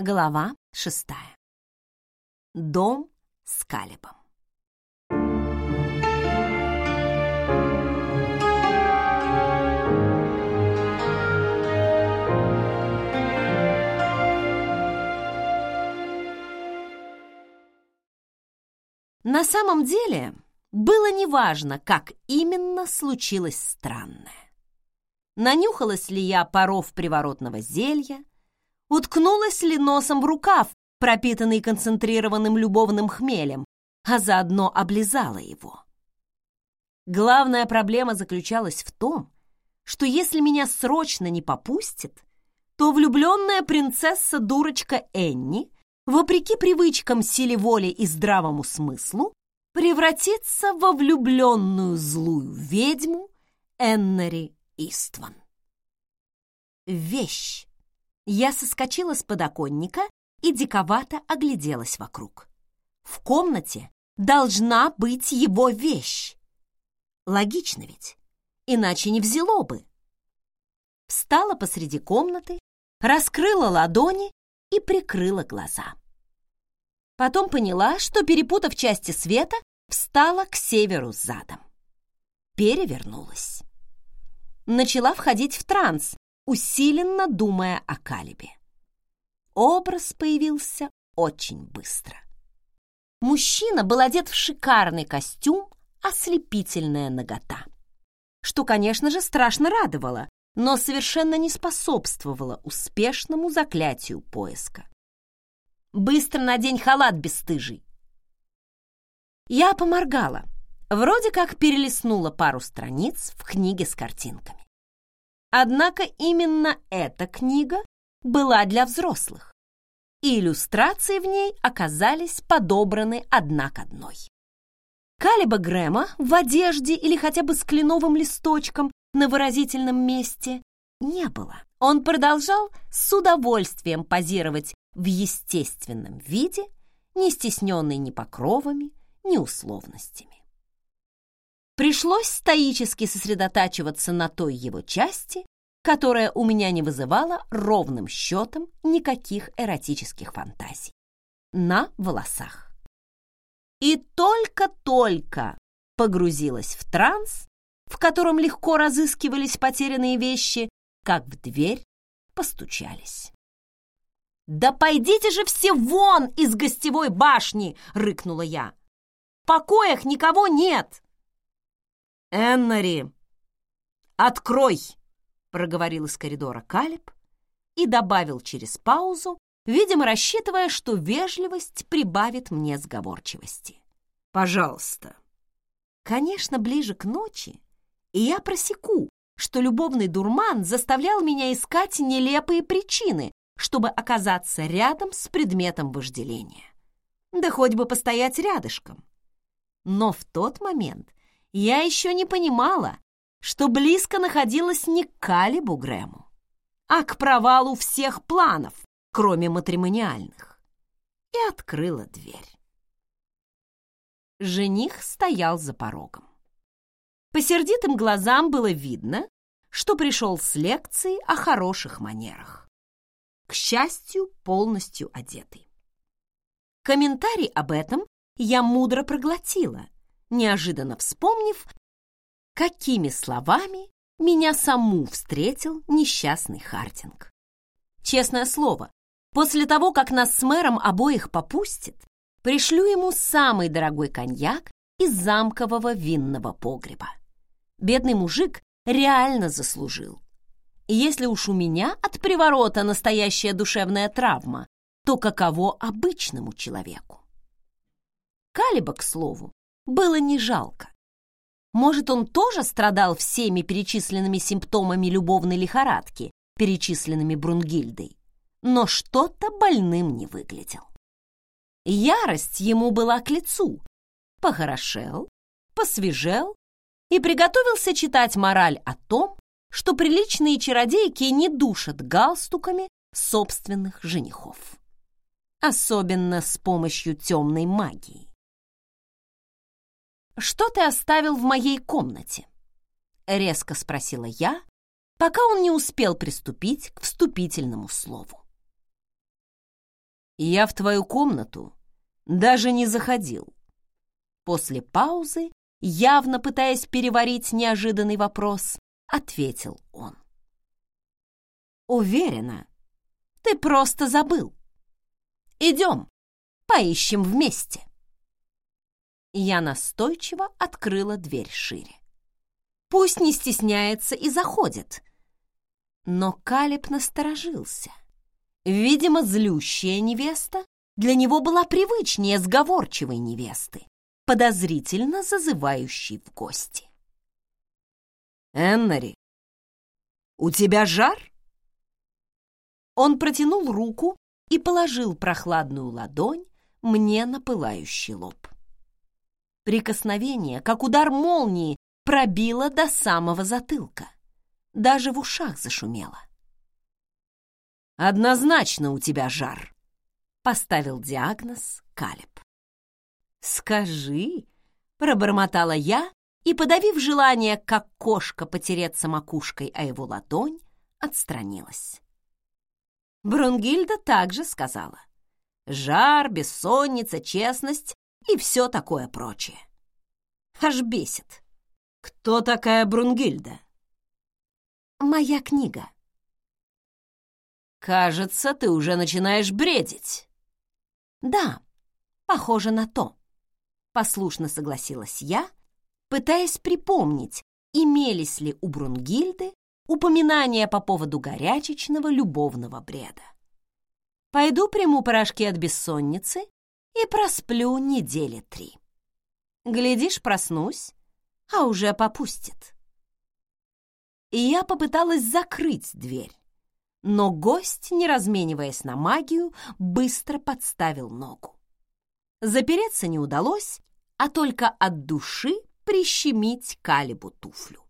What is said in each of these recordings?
Глава шестая. Дом с Калибом. На самом деле было неважно, как именно случилось странное. Нанюхалась ли я паров приворотного зелья, уткнулась ли носом в рукав, пропитанный концентрированным любовным хмелем, а заодно облизала его. Главная проблема заключалась в том, что если меня срочно не попустит, то влюбленная принцесса-дурочка Энни, вопреки привычкам, силе воли и здравому смыслу, превратится во влюбленную злую ведьму Эннери Истван. Вещь. Я соскочила с подоконника и диковато огляделась вокруг. В комнате должна быть его вещь. Логично ведь, иначе не взяло бы. Встала посреди комнаты, раскрыла ладони и прикрыла глаза. Потом поняла, что, перепутав части света, встала к северу задом. Перевернулась. Начала входить в транс, усиленно думая о Калибе. Образ появился очень быстро. Мужчина был одет в шикарный костюм, ослепительная нагота. Что, конечно же, страшно радовало, но совершенно не способствовало успешному заклятию поиска. «Быстро надень халат, бесстыжий!» Я поморгала, вроде как перелистнула пару страниц в книге с картинками. Однако именно эта книга была для взрослых, и иллюстрации в ней оказались подобраны одна к одной. Калиба Грэма в одежде или хотя бы с кленовым листочком на выразительном месте не было. Он продолжал с удовольствием позировать в естественном виде, не стесненный ни покровами, ни условностями. Пришлось стоически сосредотачиваться на той его части, которая у меня не вызывала ровным счетом никаких эротических фантазий. На волосах. И только-только погрузилась в транс, в котором легко разыскивались потерянные вещи, как в дверь постучались. «Да пойдите же все вон из гостевой башни!» — рыкнула я. «В покоях никого нет!» «Эннери, открой!» — проговорил из коридора Калиб и добавил через паузу, видимо, рассчитывая, что вежливость прибавит мне сговорчивости. «Пожалуйста». Конечно, ближе к ночи, и я просеку, что любовный дурман заставлял меня искать нелепые причины, чтобы оказаться рядом с предметом вожделения. Да хоть бы постоять рядышком. Но в тот момент я еще не понимала, что близко находилась не к Калибу Грэму, а к провалу всех планов, кроме матримониальных, и открыла дверь. Жених стоял за порогом. По сердитым глазам было видно, что пришел с лекции о хороших манерах. К счастью, полностью одетый. Комментарий об этом я мудро проглотила — неожиданно вспомнив, какими словами меня саму встретил несчастный Хардинг. Честное слово, после того, как нас с мэром обоих попустит, пришлю ему самый дорогой коньяк из замкового винного погреба. Бедный мужик реально заслужил. Если уж у меня от приворота настоящая душевная травма, то каково обычному человеку? Калиба, к слову, было не жалко. Может, он тоже страдал всеми перечисленными симптомами любовной лихорадки, перечисленными Брунгильдой, но что-то больным не выглядел. Ярость ему была к лицу. Похорошел, посвежел и приготовился читать мораль о том, что приличные чародейки не душат галстуками собственных женихов. Особенно с помощью темной магии. «Что ты оставил в моей комнате?» — резко спросила я, пока он не успел приступить к вступительному слову. Я в твою комнату даже не заходил. После паузы, явно пытаясь переварить неожиданный вопрос, ответил он. Уверена, ты просто забыл. Идем, поищем вместе. Я настойчиво открыла дверь шире. Пусть не стесняется и заходит. Но Калиб насторожился. Видимо, злющая невеста для него была привычнее сговорчивой невесты, подозрительно зазывающей в гости. «Эннери, у тебя жар?» Он протянул руку и положил прохладную ладонь мне на пылающий лоб. Прикосновение, как удар молнии, пробило до самого затылка. Даже в ушах зашумело. «Однозначно у тебя жар», — поставил диагноз Калеб. «Скажи», — пробормотала я и, подавив желание, как кошка потереться макушкой о его ладонь, отстранилась. Брунгильда также сказала. Жар, бессонница, честность и все такое прочее. Аж бесит. Кто такая Брунгильда? Моя книга. Кажется, ты уже начинаешь бредить. Да, похоже на то. Послушно согласилась я, пытаясь припомнить, имелись ли у Брунгильды упоминания по поводу горячечного любовного бреда. Пойду приму порошки от бессонницы и просплю недели три. Глядишь, проснусь, а уже попустит. И я попыталась закрыть дверь, но гость, не размениваясь на магию, быстро подставил ногу. Запереться не удалось, а только от души прищемить Калибу туфлю.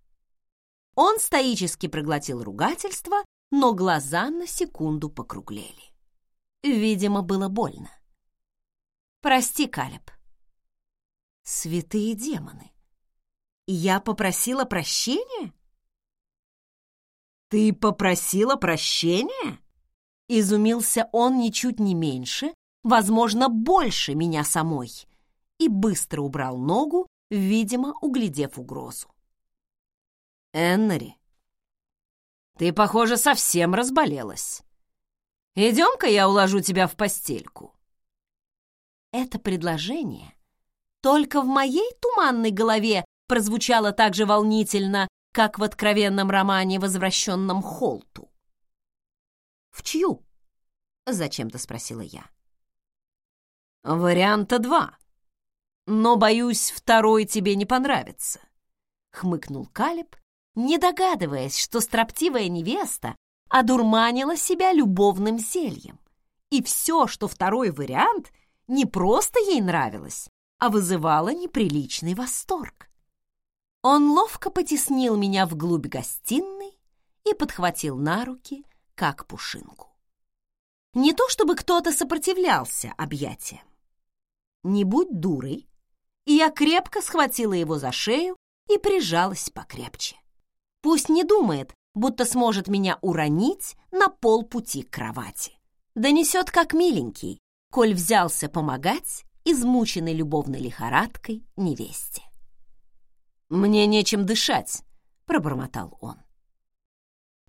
Он стоически проглотил ругательство, но глаза на секунду покруглели. Видимо, было больно. «Прости, Калеб». «Святые демоны! Я попросила прощения?» «Ты попросила прощения?» Изумился он ничуть не меньше, возможно, больше меня самой, и быстро убрал ногу, видимо, углядев угрозу. «Эннери, ты, похоже, совсем разболелась. Идем-ка я уложу тебя в постельку». Это предложение только в моей туманной голове прозвучало так же волнительно, как в откровенном романе, возвращенном Холту. «В чью?» — зачем-то спросила я. «Варианта два. Но, боюсь, второй тебе не понравится», — хмыкнул Калиб, не догадываясь, что строптивая невеста одурманила себя любовным зельем. И все, что второй вариант, не просто ей нравилось, а вызывало неприличный восторг. Он ловко потеснил меня вглубь гостиной и подхватил на руки, как пушинку. Не то чтобы кто-то сопротивлялся объятиям. Не будь дурой, и я крепко схватила его за шею и прижалась покрепче. Пусть не думает, будто сможет меня уронить на полпути к кровати. Донесет как миленький, коль взялся помогать измученной любовной лихорадкой невесте. «Мне нечем дышать», — пробормотал он.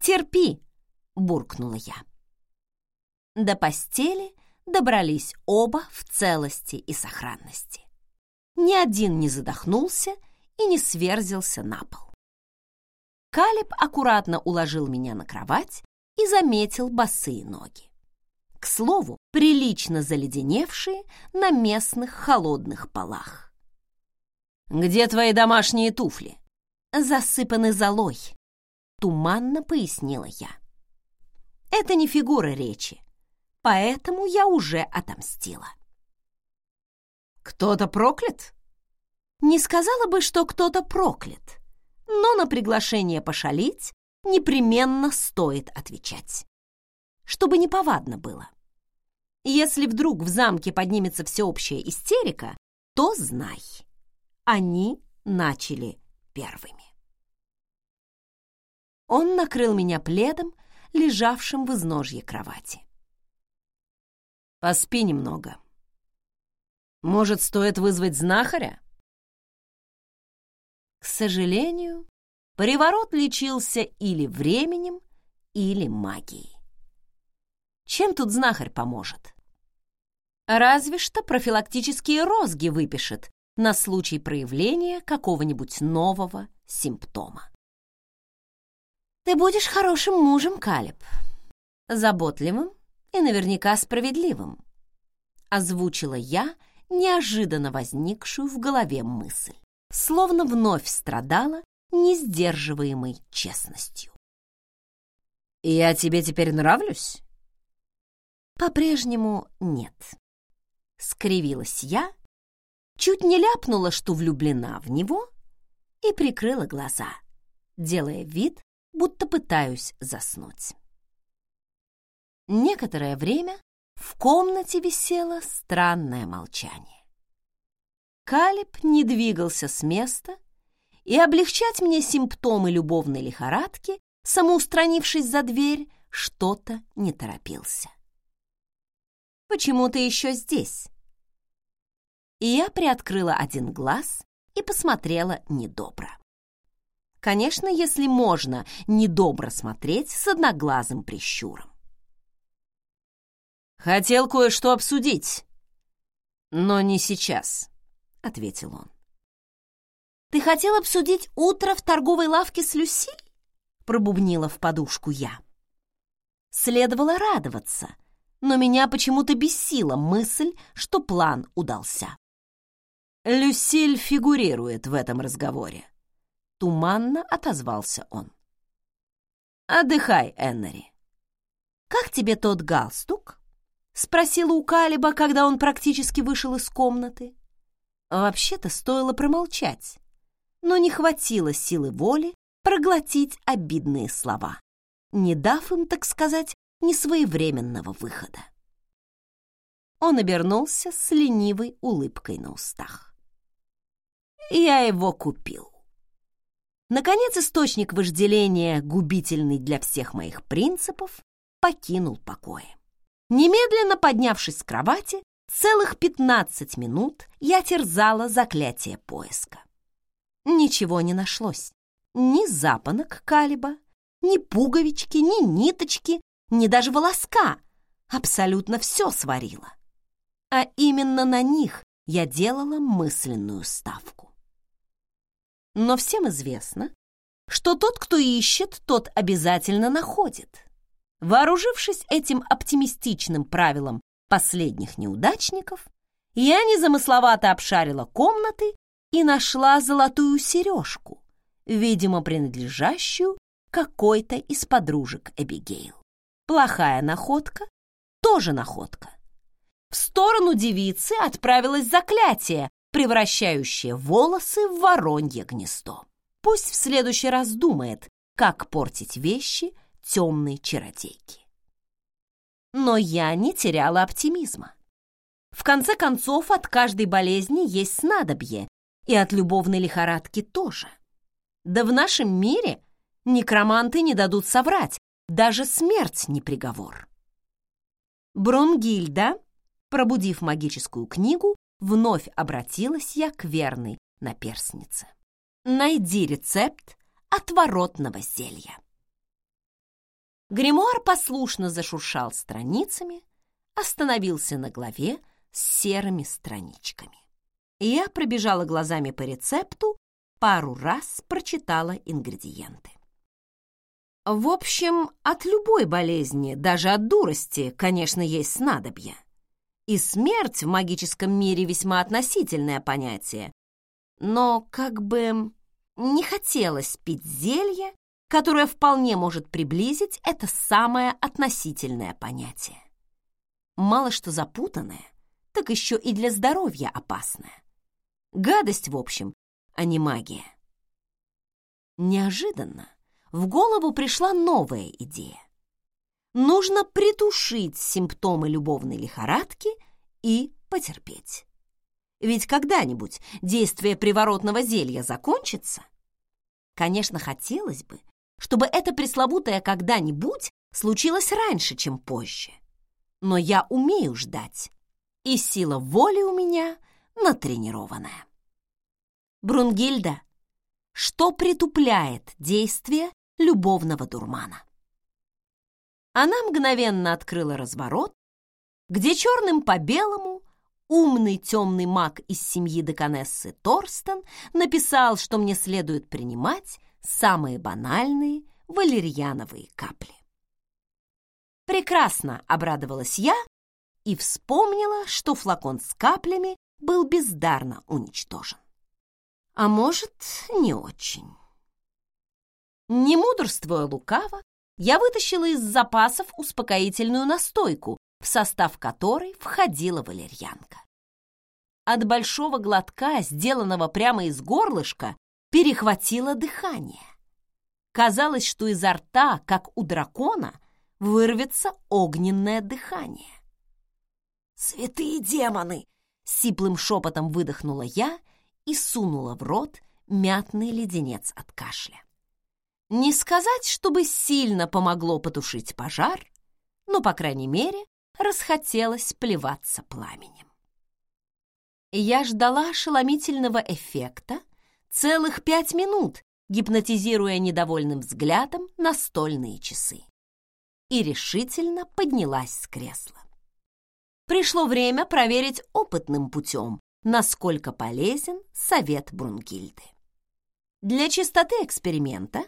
«Терпи», — буркнула я. До постели добрались оба в целости и сохранности. Ни один не задохнулся и не сверзился на пол. Калиб аккуратно уложил меня на кровать и заметил босые ноги. К слову, прилично заледеневшие на местных холодных полах. «Где твои домашние туфли?» «Засыпаны золой», — туманно пояснила я. «Это не фигура речи, поэтому я уже отомстила». «Кто-то проклят?» Не сказала бы, что кто-то проклят, но на приглашение пошалить непременно стоит отвечать, чтобы неповадно было. Если вдруг в замке поднимется всеобщая истерика, то знай, они начали первыми. Он накрыл меня пледом, лежавшим в изножье кровати. Поспи немного. Может, стоит вызвать знахаря? К сожалению, приворот лечился или временем, или магией. Чем тут знахарь поможет? Разве что профилактические розги выпишет на случай проявления какого-нибудь нового симптома. Ты будешь хорошим мужем, Калиб, заботливым и наверняка справедливым, озвучила я неожиданно возникшую в голове мысль, словно вновь страдала несдерживаемой честностью. «Я тебе теперь нравлюсь?» «По-прежнему нет», — скривилась я, чуть не ляпнула, что влюблена в него, и прикрыла глаза, делая вид, будто пытаюсь заснуть. Некоторое время в комнате висело странное молчание. Калиб не двигался с места, и облегчать мне симптомы любовной лихорадки, самоустранившись за дверь, что-то не торопился. «Почему ты еще здесь?» И я приоткрыла один глаз и посмотрела недобро. Конечно, если можно недобро смотреть с одноглазым прищуром. «Хотел кое-что обсудить, но не сейчас», — ответил он. «Ты хотел обсудить утро в торговой лавке с Люси?» — пробубнила в подушку я. Следовало радоваться, но меня почему-то бесила мысль, что план удался. «Люсиль фигурирует в этом разговоре», — туманно отозвался он. «Отдыхай, Эннери». «Как тебе тот галстук?» Спросила у Калиба, когда он практически вышел из комнаты. Вообще-то стоило промолчать, но не хватило силы воли проглотить обидные слова, не дав им, так сказать, несвоевременного выхода. Он обернулся с ленивой улыбкой на устах. «Я его купил». Наконец, источник вожделения, губительный для всех моих принципов, покинул покои. Немедленно поднявшись с кровати, целых пятнадцать минут я терзала заклятие поиска. Ничего не нашлось. Ни запонок калиба, ни пуговички, ни ниточки, ни даже волоска. Абсолютно все сварила. А именно на них я делала мысленную ставку. Но всем известно, что тот, кто ищет, тот обязательно находит. Вооружившись этим оптимистичным правилом последних неудачников, я незамысловато обшарила комнаты и нашла золотую сережку, видимо, принадлежащую какой-то из подружек Эбигейл. Плохая находка, тоже находка. В сторону девицы отправилось заклятие, превращающее волосы в воронье гнездо. Пусть в следующий раз думает, как портить вещи темной чародейки. Но я не теряла оптимизма. В конце концов, от каждой болезни есть снадобье, и от любовной лихорадки тоже. Да в нашем мире некроманты не дадут соврать, даже смерть не приговор. Брунгильда, пробудив магическую книгу, вновь обратилась я к верной наперснице. Найди рецепт отворотного зелья. Гримуар послушно зашуршал страницами, остановился на главе с серыми страничками. Я пробежала глазами по рецепту, пару раз прочитала ингредиенты. В общем, от любой болезни, даже от дурости, конечно, есть снадобья. И смерть в магическом мире весьма относительное понятие. Но как бы не хотелось пить зелье, которое вполне может приблизить это самое относительное понятие. Мало что запутанное, так еще и для здоровья опасное. Гадость, в общем, а не магия. Неожиданно в голову пришла новая идея. Нужно притушить симптомы любовной лихорадки и потерпеть. Ведь когда-нибудь действие приворотного зелья закончится. Конечно, хотелось бы, чтобы это пресловутое когда-нибудь случилось раньше, чем позже. но я умею ждать, и сила воли у меня натренированная. Брунгильда, что притупляет действие любовного дурмана? Она мгновенно открыла разворот, где черным по белому умный темный маг из семьи Деканессы Торстен написал, что мне следует принимать самые банальные валерьяновые капли. Прекрасно обрадовалась я и вспомнила, что флакон с каплями был бездарно уничтожен. А может, не очень. Не мудрствуя лукаво, я вытащила из запасов успокоительную настойку, в состав которой входила валерьянка. От большого глотка, сделанного прямо из горлышка, перехватило дыхание. Казалось, что изо рта, как у дракона, вырвется огненное дыхание. «Святые демоны!» — сиплым шепотом выдохнула я и сунула в рот мятный леденец от кашля. Не сказать, чтобы сильно помогло потушить пожар, но, по крайней мере, расхотелось плеваться пламенем. Я ждала ошеломительного эффекта целых пять минут, гипнотизируя недовольным взглядом настольные часы. И решительно поднялась с кресла. Пришло время проверить опытным путем, насколько полезен совет Брунгильды. Для чистоты эксперимента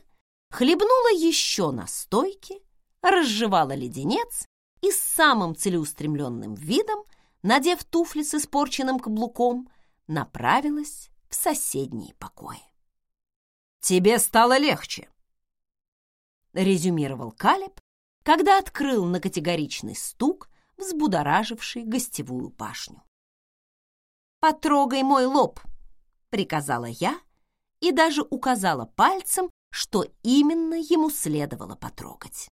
хлебнула еще настойки, разжевала леденец и с самым целеустремленным видом, надев туфли с испорченным каблуком, направилась в соседние покои. «Тебе стало легче», — резюмировал Калеб, когда открыл на категоричный стук, взбудораживший гостевую башню. «Потрогай мой лоб», — приказала я и даже указала пальцем, что именно ему следовало потрогать.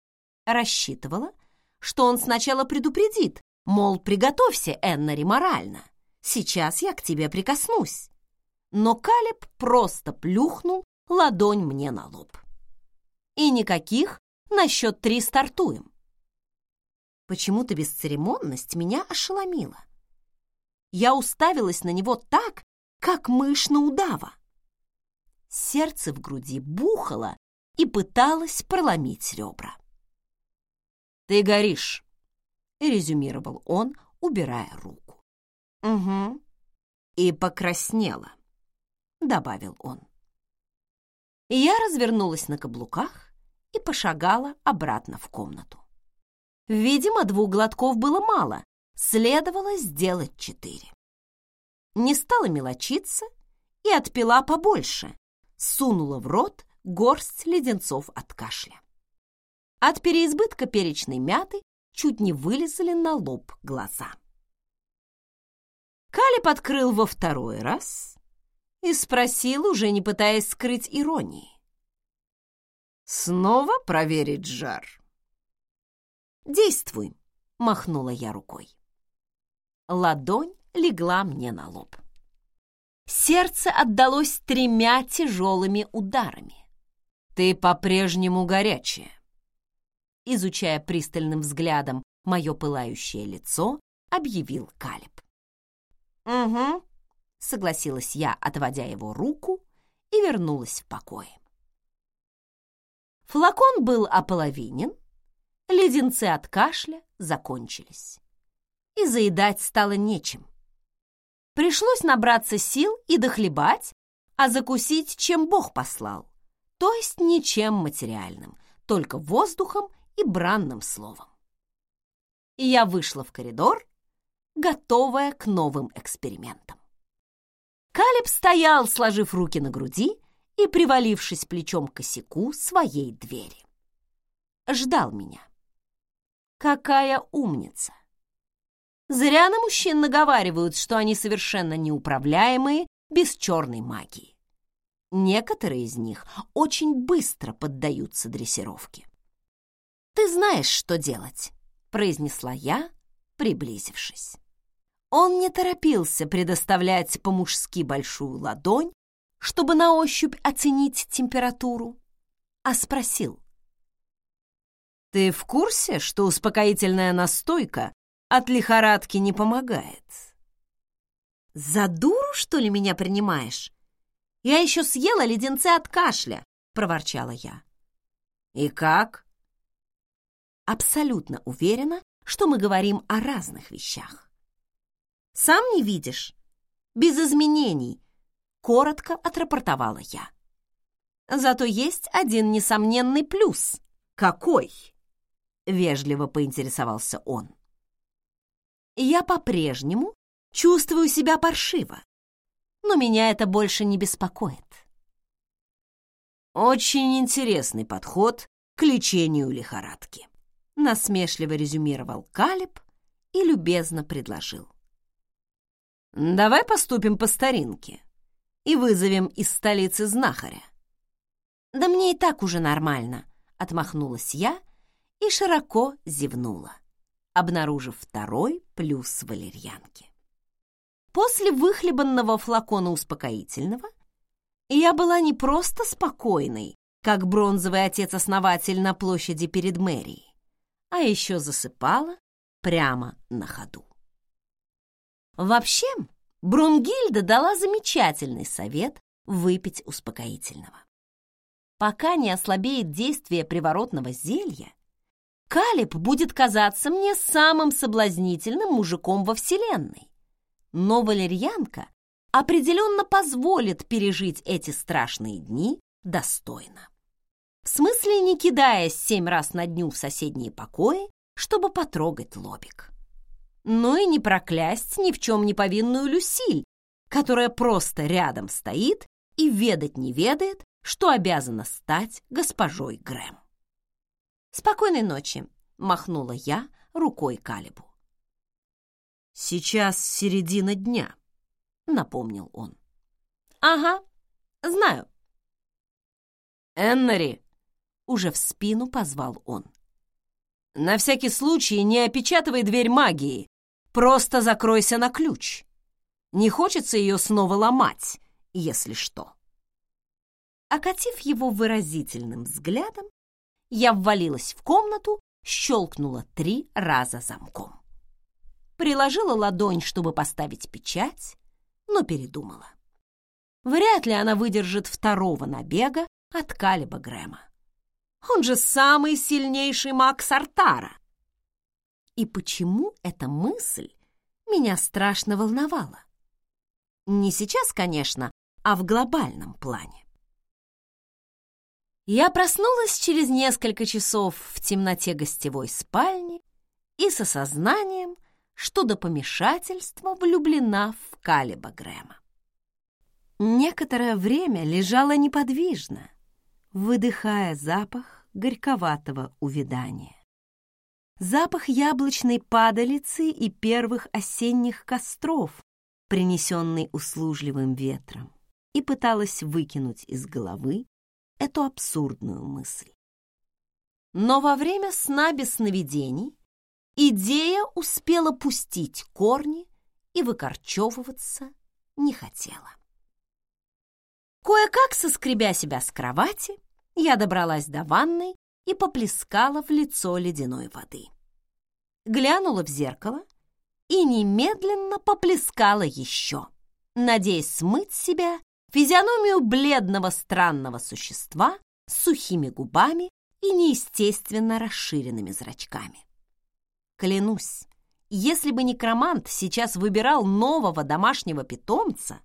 Рассчитывала, что он сначала предупредит, мол, приготовься, Эннери, морально. Сейчас я к тебе прикоснусь. Но Калеб просто плюхнул ладонь мне на лоб. И никаких на счет три стартуем. Почему-то бесцеремонность меня ошеломила. Я уставилась на него так, как мышь на удава. Сердце в груди бухало и пыталось проломить ребра. «Ты горишь», — резюмировал он, убирая руку. «Угу. И покраснела», — добавил он. Я развернулась на каблуках и пошагала обратно в комнату. Видимо, двух глотков было мало, следовало сделать четыре. Не стала мелочиться и отпила побольше, сунула в рот горсть леденцов от кашля. От переизбытка перечной мяты чуть не вылезли на лоб глаза. Калиб открыл во второй раз и спросил, уже не пытаясь скрыть иронии. «Снова проверить жар?» «Действуй», — махнула я рукой. Ладонь легла мне на лоб. Сердце отдалось тремя тяжелыми ударами. «Ты по-прежнему горячая», изучая пристальным взглядом мое пылающее лицо, объявил Калиб. «Угу», — согласилась я, отводя его руку, и вернулась в покое. Флакон был ополовинен, леденцы от кашля закончились. И заедать стало нечем. Пришлось набраться сил и дохлебать, а закусить, чем Бог послал, то есть ничем материальным, только воздухом и бранным словом. И я вышла в коридор, готовая к новым экспериментам. Калиб стоял, сложив руки на груди и привалившись плечом к косяку своей двери. Ждал меня. Какая умница! Зря на мужчин наговаривают, что они совершенно неуправляемые без черной магии. Некоторые из них очень быстро поддаются дрессировке. «Ты знаешь, что делать», — произнесла я, приблизившись. Он не торопился предоставлять по-мужски большую ладонь, чтобы на ощупь оценить температуру, а спросил. «Ты в курсе, что успокоительная настойка от лихорадки не помогает. За дуру, что ли, меня принимаешь? Я еще съела леденцы от кашля, проворчала я. И как? Абсолютно уверена, что мы говорим о разных вещах. Сам не видишь? Без изменений, коротко отрапортовала я. Зато есть один несомненный плюс. Какой? Вежливо поинтересовался он. Я по-прежнему чувствую себя паршиво, но меня это больше не беспокоит. Очень интересный подход к лечению лихорадки. Насмешливо резюмировал Калиб и любезно предложил. Давай поступим по старинке и вызовем из столицы знахаря. Да мне и так уже нормально, отмахнулась я и широко зевнула, обнаружив второй плюс валерьянки. После выхлебанного флакона успокоительного я была не просто спокойной, как бронзовый отец-основатель на площади перед мэрией, а еще засыпала прямо на ходу. Вообще, Брунгильда дала замечательный совет выпить успокоительного. Пока не ослабеет действие приворотного зелья, Калиб будет казаться мне самым соблазнительным мужиком во Вселенной. Но валерьянка определенно позволит пережить эти страшные дни достойно. В смысле, не кидаясь семь раз на дню в соседние покои, чтобы потрогать лобик. Ну и не проклясть ни в чем не повинную Люсиль, которая просто рядом стоит и ведать не ведает, что обязана стать госпожой Грэм. «Спокойной ночи», — махнула я рукой Калибу. «Сейчас середина дня», — напомнил он. «Ага, знаю». «Эннери!» — уже в спину позвал он. «На всякий случай не опечатывай дверь магии, просто закройся на ключ. Не хочется ее снова ломать, если что». Окатив его выразительным взглядом, я ввалилась в комнату, щелкнула три раза замком. Приложила ладонь, чтобы поставить печать, но передумала. Вряд ли она выдержит второго набега от Калиба Грэма. Он же самый сильнейший маг Сартара. И почему эта мысль меня страшно волновала? Не сейчас, конечно, а в глобальном плане. Я проснулась через несколько часов в темноте гостевой спальни и с осознанием, что до помешательства влюблена в Калиба Грэма. Некоторое время лежала неподвижно, выдыхая запах горьковатого увядания. Запах яблочной падалицы и первых осенних костров, принесенный услужливым ветром, и пыталась выкинуть из головы эту абсурдную мысль. Но во время сна без сновидений идея успела пустить корни и выкорчевываться не хотела. Кое-как, соскребя себя с кровати, я добралась до ванной и поплескала в лицо ледяной воды. Глянула в зеркало и немедленно поплескала еще, надеясь смыть себя физиономию бледного странного существа с сухими губами и неестественно расширенными зрачками. Клянусь, если бы некромант сейчас выбирал нового домашнего питомца,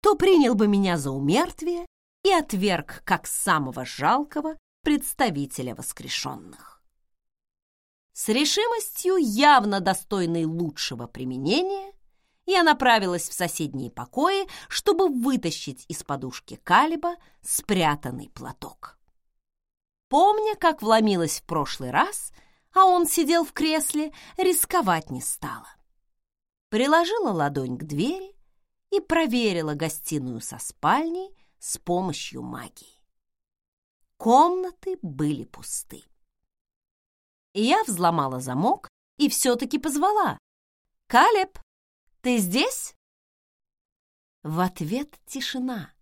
то принял бы меня за умертвие и отверг как самого жалкого представителя воскрешенных. С решимостью, явно достойной лучшего применения, я направилась в соседние покои, чтобы вытащить из подушки Калиба спрятанный платок. Помня, как вломилась в прошлый раз, а он сидел в кресле, рисковать не стала. Приложила ладонь к двери и проверила гостиную со спальней с помощью магии. Комнаты были пусты. Я взломала замок и все-таки позвала. «Калеб, ты здесь?» В ответ тишина,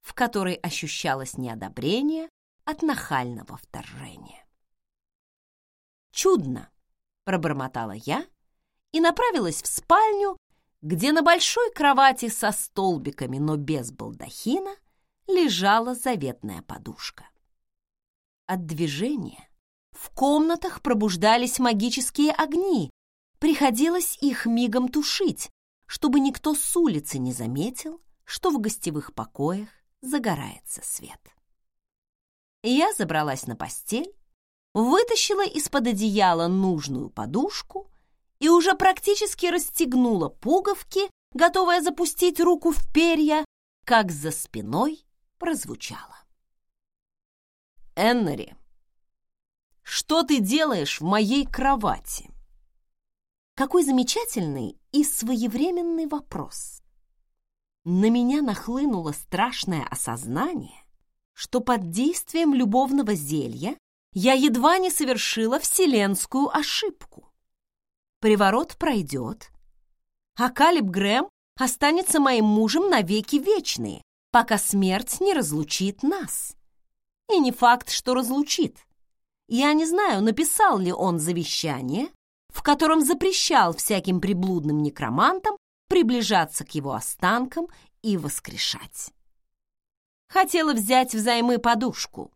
в которой ощущалось неодобрение от нахального вторжения. «Чудно!» — пробормотала я и направилась в спальню, где на большой кровати со столбиками, но без балдахина, лежала заветная подушка. От движения в комнатах пробуждались магические огни, приходилось их мигом тушить, чтобы никто с улицы не заметил, что в гостевых покоях загорается свет. Я забралась на постель, вытащила из-под одеяла нужную подушку и уже практически расстегнула пуговки, готовая запустить руку в перья, как за спиной прозвучало. «Эннери, что ты делаешь в моей кровати?» Какой замечательный и своевременный вопрос. На меня нахлынуло страшное осознание, что под действием любовного зелья я едва не совершила вселенскую ошибку приворот пройдет, а Калиб Грэм останется моим мужем навеки вечные, пока смерть не разлучит нас. И не факт, что разлучит. Я не знаю, написал ли он завещание, в котором запрещал всяким приблудным некромантам приближаться к его останкам и воскрешать. Хотела взять взаймы подушку.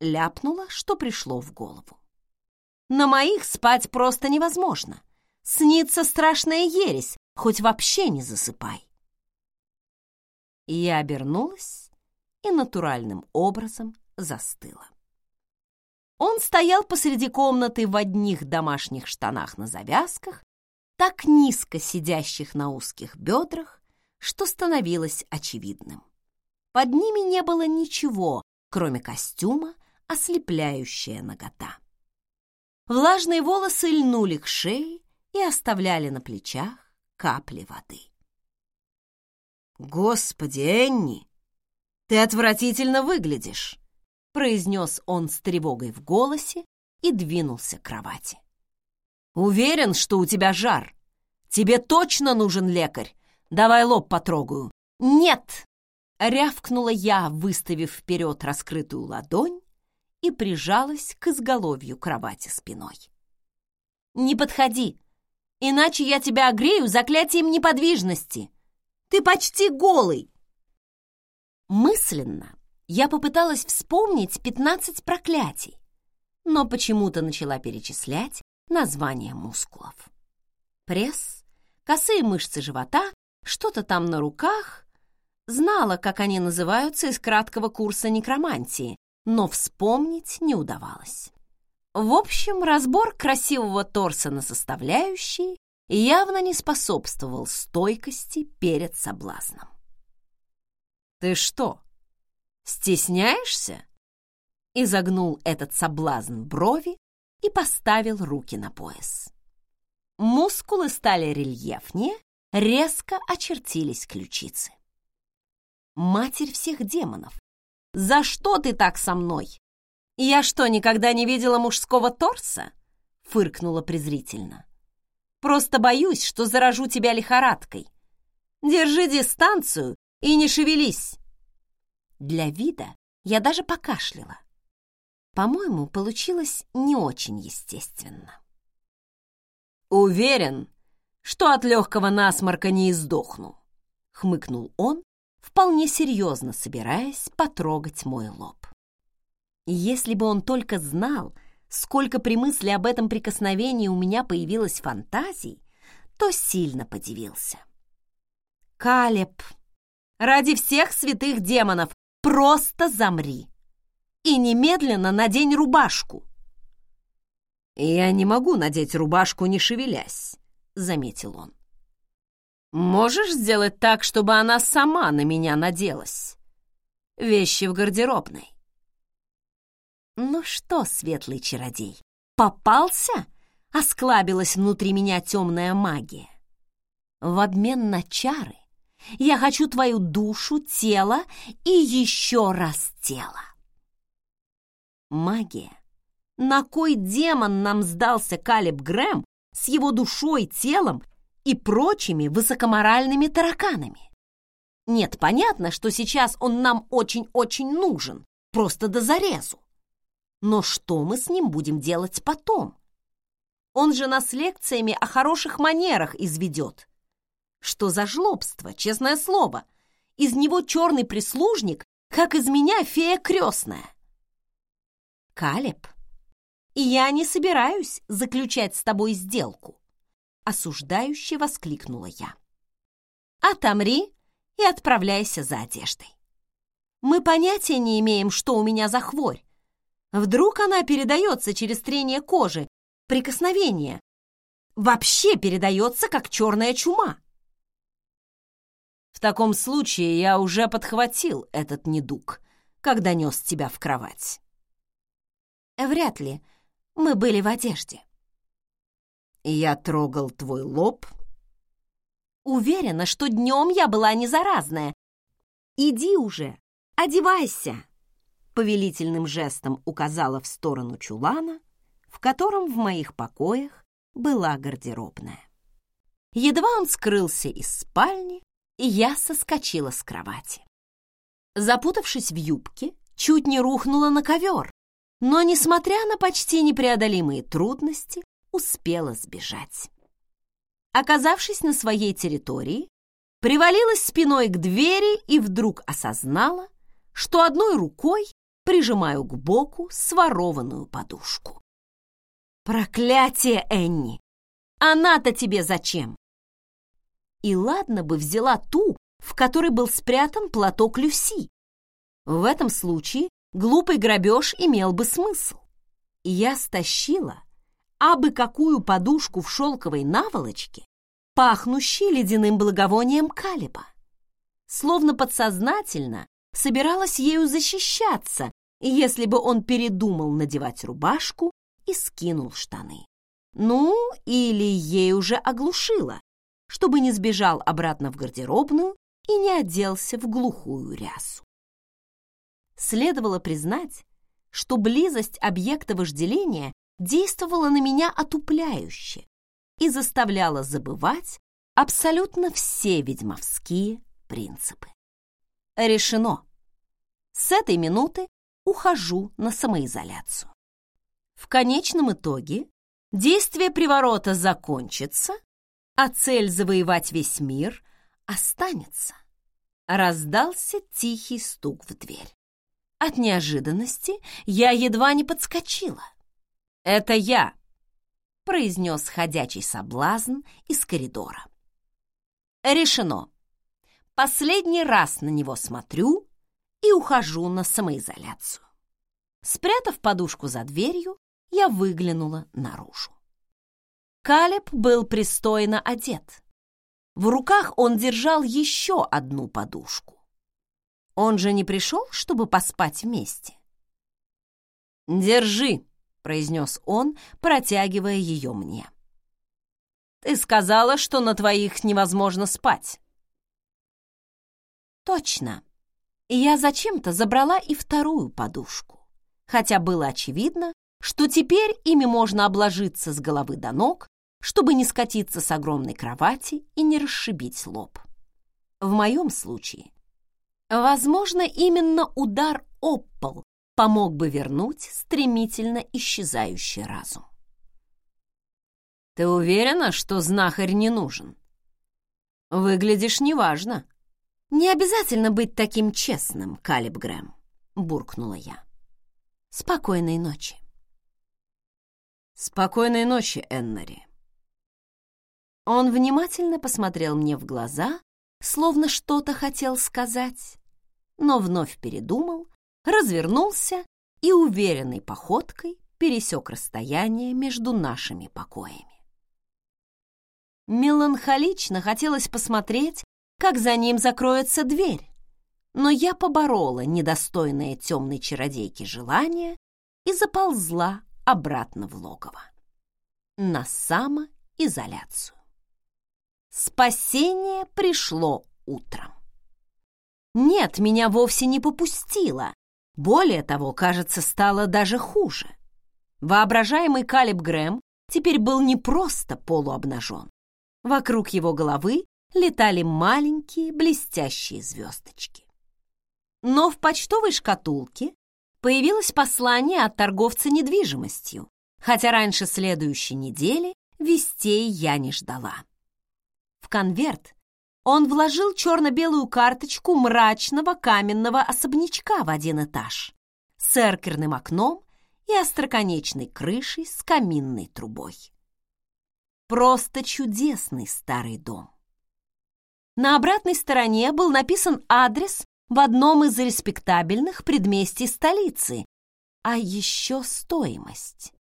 Ляпнула, что пришло в голову. На моих спать просто невозможно. Снится страшная ересь, хоть вообще не засыпай. Я обернулась и натуральным образом застыла. Он стоял посреди комнаты в одних домашних штанах на завязках, так низко сидящих на узких бедрах, что становилось очевидным. Под ними не было ничего, кроме костюма, ослепляющая нагота. Влажные волосы льнули к шее, и оставляли на плечах капли воды. «Господи, Энни, ты отвратительно выглядишь!» Произнес он с тревогой в голосе и двинулся к кровати. «Уверен, что у тебя жар. Тебе точно нужен лекарь. Давай лоб потрогаю». «Нет!» — рявкнула я, выставив вперед раскрытую ладонь и прижалась к изголовью кровати спиной. «Не подходи! иначе я тебя огрею заклятием неподвижности. Ты почти голый. Мысленно я попыталась вспомнить пятнадцать проклятий, но почему-то начала перечислять названия мускулов. Пресс, косые мышцы живота, что-то там на руках. Знала, как они называются из краткого курса некромантии, но вспомнить не удавалось. В общем, разбор красивого торса на составляющие явно не способствовал стойкости перед соблазном. «Ты что, стесняешься?» Изогнул этот соблазн брови и поставил руки на пояс. Мускулы стали рельефнее, резко очертились ключицы. «Матерь всех демонов! За что ты так со мной?» «Я что, никогда не видела мужского торса?» — фыркнула презрительно. «Просто боюсь, что заражу тебя лихорадкой. Держи дистанцию и не шевелись!» Для вида я даже покашляла. По-моему, получилось не очень естественно. «Уверен, что от легкого насморка не издохну», — хмыкнул он, вполне серьезно собираясь потрогать мой лоб. Если бы он только знал, сколько при мысли об этом прикосновении у меня появилось фантазий, то сильно подивился. «Калеб, ради всех святых демонов, просто замри и немедленно надень рубашку!» «Я не могу надеть рубашку, не шевелясь», — заметил он. «Можешь сделать так, чтобы она сама на меня наделась? Вещи в гардеробной». «Ну что, светлый чародей, попался?» — осклабилась внутри меня темная магия. «В обмен на чары я хочу твою душу, тело и еще раз тело». Магия. На кой демон нам сдался Калиб Грэм с его душой, телом и прочими высокоморальными тараканами? Нет, понятно, что сейчас он нам очень-очень нужен, просто до зарезу. Но что мы с ним будем делать потом? Он же нас лекциями о хороших манерах изведет. Что за жлобство, честное слово. Из него черный прислужник, как из меня фея крестная. Калеб, я не собираюсь заключать с тобой сделку, осуждающе воскликнула я. Отомри и отправляйся за одеждой. Мы понятия не имеем, что у меня за хворь. Вдруг она передается через трение кожи, прикосновение. Вообще передается, как черная чума. В таком случае я уже подхватил этот недуг, когда нес тебя в кровать. Вряд ли. Мы были в одежде. Я трогал твой лоб. Уверена, что днем я была не заразная. Иди уже, одевайся. Повелительным жестом указала в сторону чулана, в котором в моих покоях была гардеробная. Едва он скрылся из спальни, и я соскочила с кровати. Запутавшись в юбке, чуть не рухнула на ковер, но, несмотря на почти непреодолимые трудности, успела сбежать. Оказавшись на своей территории, привалилась спиной к двери и вдруг осознала, что одной рукой прижимаю к боку сворованную подушку. «Проклятие, Энни! Она-то тебе зачем?» И ладно бы взяла ту, в которой был спрятан платок Люси. В этом случае глупый грабеж имел бы смысл. Я стащила абы какую подушку в шелковой наволочке, пахнущей ледяным благовонием калиба. Словно подсознательно собиралась ею защищаться, если бы он передумал надевать рубашку и скинул штаны. Ну, или ей уже оглушило, чтобы не сбежал обратно в гардеробную и не оделся в глухую рясу. Следовало признать, что близость объекта вожделения действовала на меня отупляюще и заставляла забывать абсолютно все ведьмовские принципы. Решено. С этой минуты ухожу на самоизоляцию. В конечном итоге действие приворота закончится, а цель завоевать весь мир останется. Раздался тихий стук в дверь. От неожиданности я едва не подскочила. «Это я», — произнес ходячий соблазн из коридора. Решено. Последний раз на него смотрю и ухожу на самоизоляцию. Спрятав подушку за дверью, я выглянула наружу. Калеб был пристойно одет. В руках он держал еще одну подушку. Он же не пришел, чтобы поспать вместе. «Держи», — произнес он, протягивая ее мне. «Ты сказала, что на твоих невозможно спать». «Точно. Я зачем-то забрала и вторую подушку, хотя было очевидно, что теперь ими можно обложиться с головы до ног, чтобы не скатиться с огромной кровати и не расшибить лоб. В моем случае, возможно, именно удар об пол помог бы вернуть стремительно исчезающий разум. «Ты уверена, что знахарь не нужен? Выглядишь неважно». «Не обязательно быть таким честным, Калиб Грэм», — буркнула я. «Спокойной ночи». «Спокойной ночи, Эннери». Он внимательно посмотрел мне в глаза, словно что-то хотел сказать, но вновь передумал, развернулся и уверенной походкой пересек расстояние между нашими покоями. Меланхолично хотелось посмотреть, как за ним закроется дверь, но я поборола недостойное темной чародейки желание и заползла обратно в логово. На самоизоляцию. Спасение пришло утром. Нет, меня вовсе не попустило. Более того, кажется, стало даже хуже. Воображаемый Калиб Грэм теперь был не просто полуобнажен. Вокруг его головы летали маленькие блестящие звездочки. Но в почтовой шкатулке появилось послание от торговца недвижимостью, хотя раньше следующей недели вестей я не ждала. В конверт он вложил черно-белую карточку мрачного каменного особнячка в один этаж с эркерным окном и остроконечной крышей с каминной трубой. Просто чудесный старый дом. На обратной стороне был написан адрес в одном из респектабельных предместий столицы, а еще стоимость.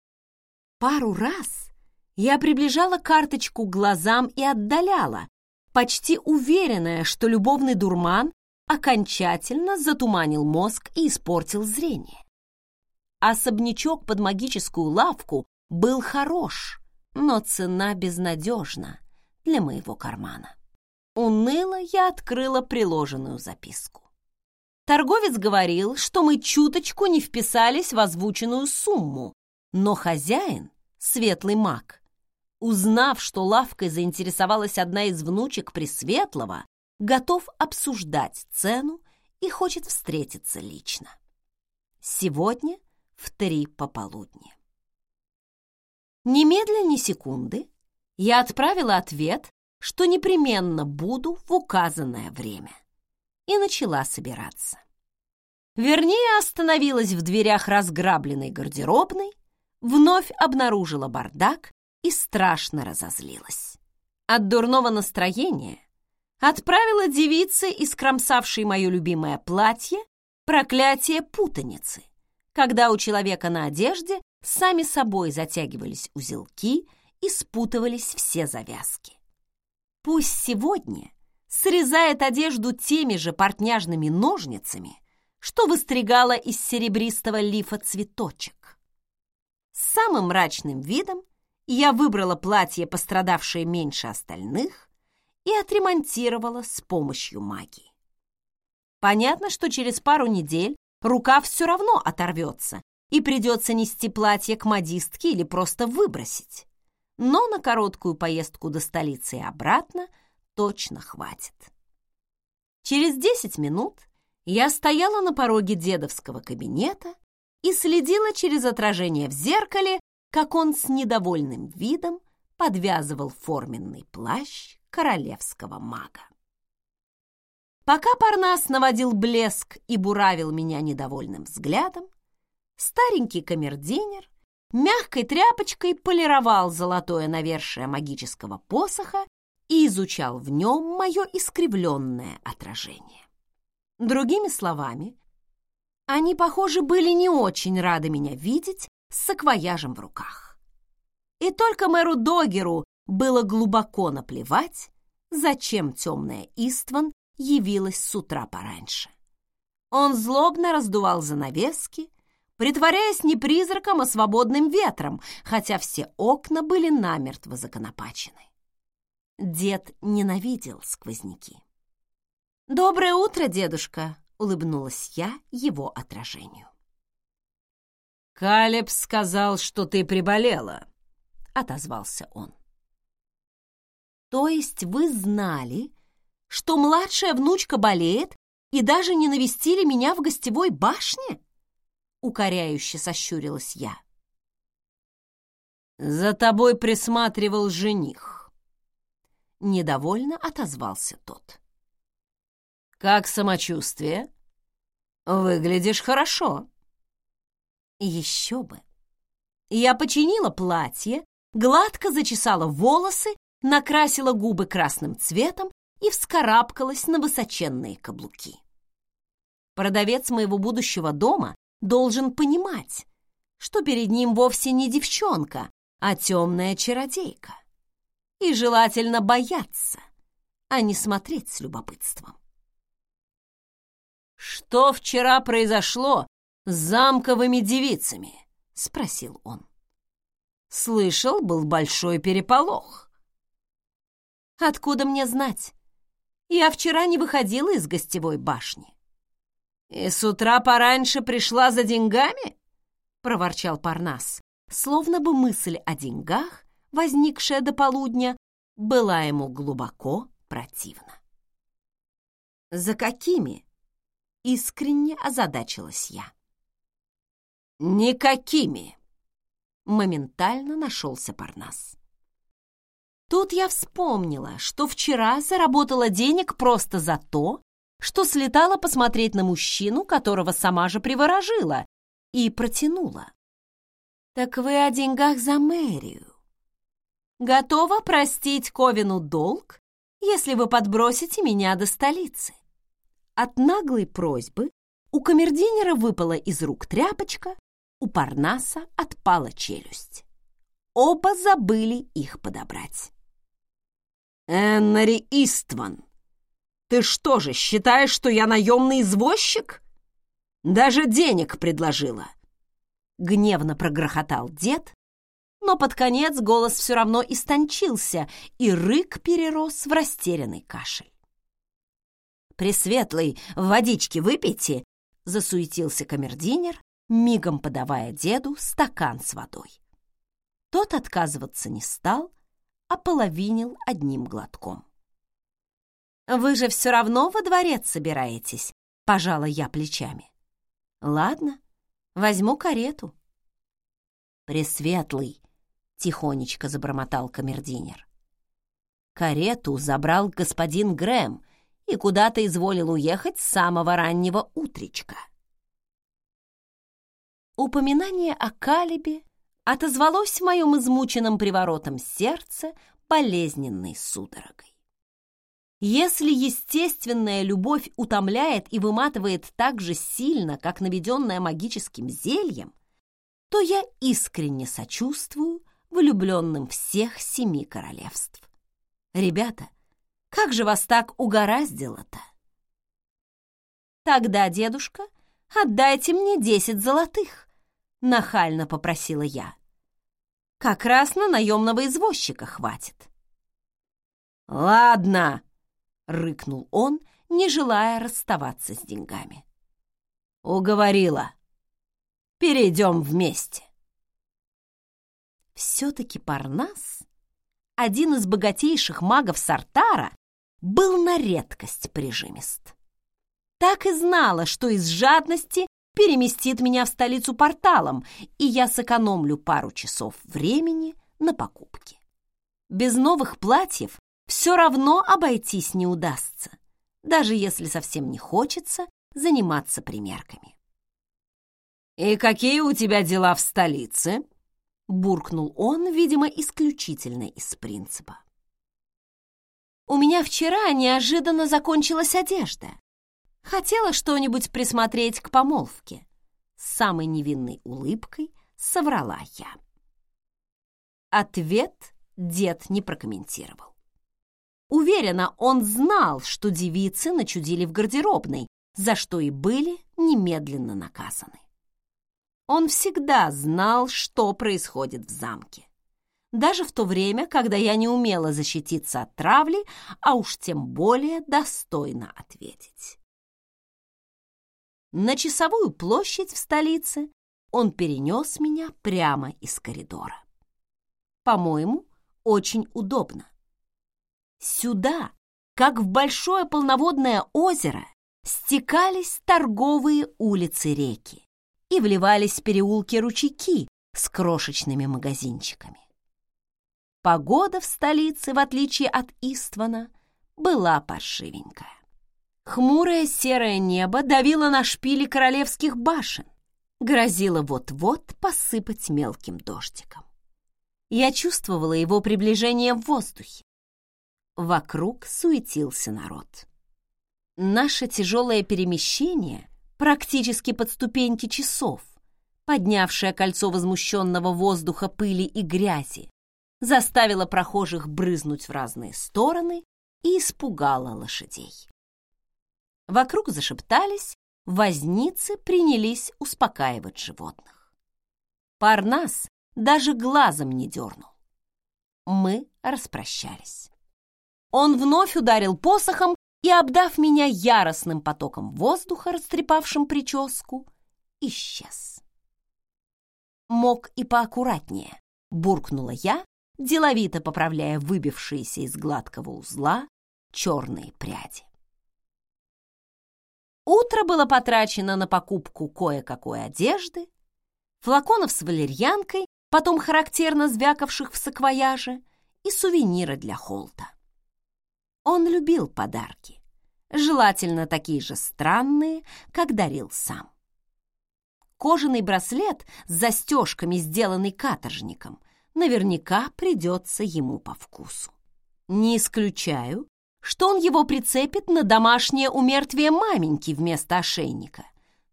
Пару раз я приближала карточку к глазам и отдаляла, почти уверенная, что любовный дурман окончательно затуманил мозг и испортил зрение. Особнячок под магическую лавку был хорош, но цена безнадежна для моего кармана. Уныло я открыла приложенную записку. Торговец говорил, что мы чуточку не вписались в озвученную сумму, но хозяин, светлый маг, узнав, что лавкой заинтересовалась одна из внучек Пресветлого, готов обсуждать цену и хочет встретиться лично. Сегодня в три пополудни. Немедленно ни секунды я отправила ответ, что непременно буду в указанное время, и начала собираться. Вернее, остановилась в дверях разграбленной гардеробной, вновь обнаружила бардак и страшно разозлилась. От дурного настроения отправила девице, искромсавшей мое любимое платье, проклятие путаницы, когда у человека на одежде сами собой затягивались узелки и спутывались все завязки. Пусть сегодня срезает одежду теми же портняжными ножницами, что выстригала из серебристого лифа цветочек. С самым мрачным видом я выбрала платье, пострадавшее меньше остальных, и отремонтировала с помощью магии. Понятно, что через пару недель рука все равно оторвется, и придется нести платье к модистке или просто выбросить. Но на короткую поездку до столицы и обратно точно хватит. Через десять минут я стояла на пороге дедовского кабинета и следила через отражение в зеркале, как он с недовольным видом подвязывал форменный плащ королевского мага. Пока Парнас наводил блеск и буравил меня недовольным взглядом, старенький камердинер мягкой тряпочкой полировал золотое навершие магического посоха и изучал в нем мое искривленное отражение. Другими словами, они, похоже, были не очень рады меня видеть с саквояжем в руках. И только мэру Догеру было глубоко наплевать, зачем темная Истван явилась с утра пораньше. Он злобно раздувал занавески, притворяясь не призраком, а свободным ветром, хотя все окна были намертво законопачены. Дед ненавидел сквозняки. «Доброе утро, дедушка!» — улыбнулась я его отражению. «Калеб сказал, что ты приболела», — отозвался он. «То есть вы знали, что младшая внучка болеет и даже не навестили меня в гостевой башне?» Укоряюще сощурилась я. «За тобой присматривал жених», — недовольно отозвался тот. «Как самочувствие? Выглядишь хорошо». Еще бы. Я починила платье, гладко зачесала волосы, накрасила губы красным цветом и вскарабкалась на высоченные каблуки. Продавец моего будущего дома должен понимать, что перед ним вовсе не девчонка, а темная чародейка. И желательно бояться, а не смотреть с любопытством. «Что вчера произошло с замковыми девицами?» — спросил он. «Слышал, был большой переполох». «Откуда мне знать? Я вчера не выходила из гостевой башни». «И с утра пораньше пришла за деньгами?» — проворчал Парнас, словно бы мысль о деньгах, возникшая до полудня, была ему глубоко противна. «За какими?» — искренне озадачилась я. «Никакими!» моментально нашелся Парнас. Тут я вспомнила, что вчера заработала денег просто за то, что слетала посмотреть на мужчину, которого сама же приворожила, и протянула. «Так вы о деньгах за мэрию. Готова простить Ковину долг, если вы подбросите меня до столицы?» От наглой просьбы у камердинера выпала из рук тряпочка, у Парнаса отпала челюсть. Оба забыли их подобрать. «Эннери Истван, ты что же, считаешь, что я наемный извозчик? Даже денег предложила!» Гневно прогрохотал дед, но под конец голос все равно истончился, и рык перерос в растерянный кашель. «Пресветлый, водички выпейте!» — засуетился камердинер, мигом подавая деду стакан с водой. Тот отказываться не стал, ополовинил одним глотком. «Вы же все равно во дворец собираетесь», — пожала я плечами. «Ладно, возьму карету». «Пресветлый», — тихонечко забормотал камердинер. «Карету забрал господин Грэм и куда-то изволил уехать с самого раннего утречка». Упоминание о Калибе отозвалось в моем измученном приворотом сердце болезненной судорогой. Если естественная любовь утомляет и выматывает так же сильно, как наведенная магическим зельем, то я искренне сочувствую влюбленным всех семи королевств. Ребята, как же вас так угораздило-то? Тогда, дедушка, отдайте мне десять золотых, — нахально попросила я. «Как раз на наемного извозчика хватит». «Ладно», — рыкнул он, не желая расставаться с деньгами. «Уговорила. Перейдем вместе». Все-таки Парнас, один из богатейших магов Сартара, был на редкость прижимист. Так и знала, что из жадности переместит меня в столицу порталом, и я сэкономлю пару часов времени на покупки. Без новых платьев все равно обойтись не удастся, даже если совсем не хочется заниматься примерками. «И какие у тебя дела в столице?» — буркнул он, видимо, исключительно из принципа. «У меня вчера неожиданно закончилась одежда. Хотела что-нибудь присмотреть к помолвке. С самой невинной улыбкой соврала я. Ответ дед не прокомментировал. Уверена, он знал, что девицы начудили в гардеробной, за что и были немедленно наказаны. Он всегда знал, что происходит в замке. Даже в то время, когда я не умела защититься от травли, а уж тем более достойно ответить. На часовую площадь в столице он перенес меня прямо из коридора. По-моему, очень удобно. Сюда, как в большое полноводное озеро, стекались торговые улицы реки и вливались в переулки ручейки с крошечными магазинчиками. Погода в столице, в отличие от Иствана, была паршивенькая. Хмурое серое небо давило на шпили королевских башен, грозило вот-вот посыпать мелким дождиком. Я чувствовала его приближение в воздухе. Вокруг суетился народ. Наше тяжелое перемещение практически под ступеньки часов, поднявшее кольцо возмущенного воздуха пыли и грязи, заставило прохожих брызнуть в разные стороны и испугало лошадей. Вокруг зашептались, возницы принялись успокаивать животных. Парнас даже глазом не дернул. Мы распрощались. Он вновь ударил посохом и, обдав меня яростным потоком воздуха, растрепавшим прическу, исчез. Мог и поаккуратнее, буркнула я, деловито поправляя выбившиеся из гладкого узла черные пряди. Утро было потрачено на покупку кое-какой одежды, флаконов с валерьянкой потом характерно звякавших в саквояже, и сувениры для Холта. Он любил подарки, желательно такие же странные, как дарил сам. Кожаный браслет с застежками, сделанный каторжником, наверняка придется ему по вкусу. Не исключаю, что он его прицепит на домашнее умертвие маменьки вместо ошейника,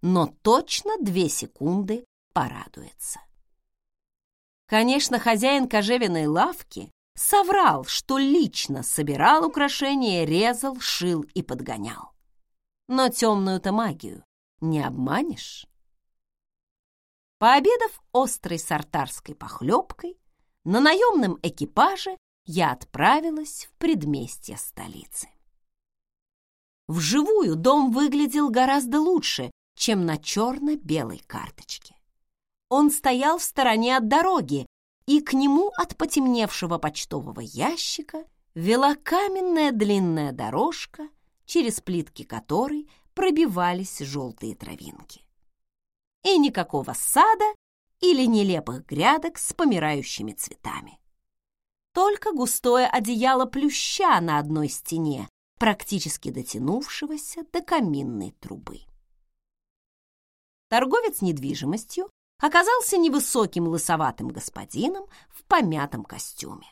но точно две секунды порадуется. Конечно, хозяин кожевенной лавки соврал, что лично собирал украшения, резал, шил и подгонял. Но темную-то магию не обманешь. Пообедав острой сартарской похлебкой, на наемном экипаже я отправилась в предместье столицы. Вживую дом выглядел гораздо лучше, чем на черно-белой карточке. Он стоял в стороне от дороги, и к нему от потемневшего почтового ящика вела каменная длинная дорожка, через плитки которой пробивались желтые травинки. И никакого сада или нелепых грядок с помирающими цветами. Только густое одеяло плюща на одной стене, практически дотянувшегося до каминной трубы. Торговец недвижимостью оказался невысоким лысоватым господином в помятом костюме.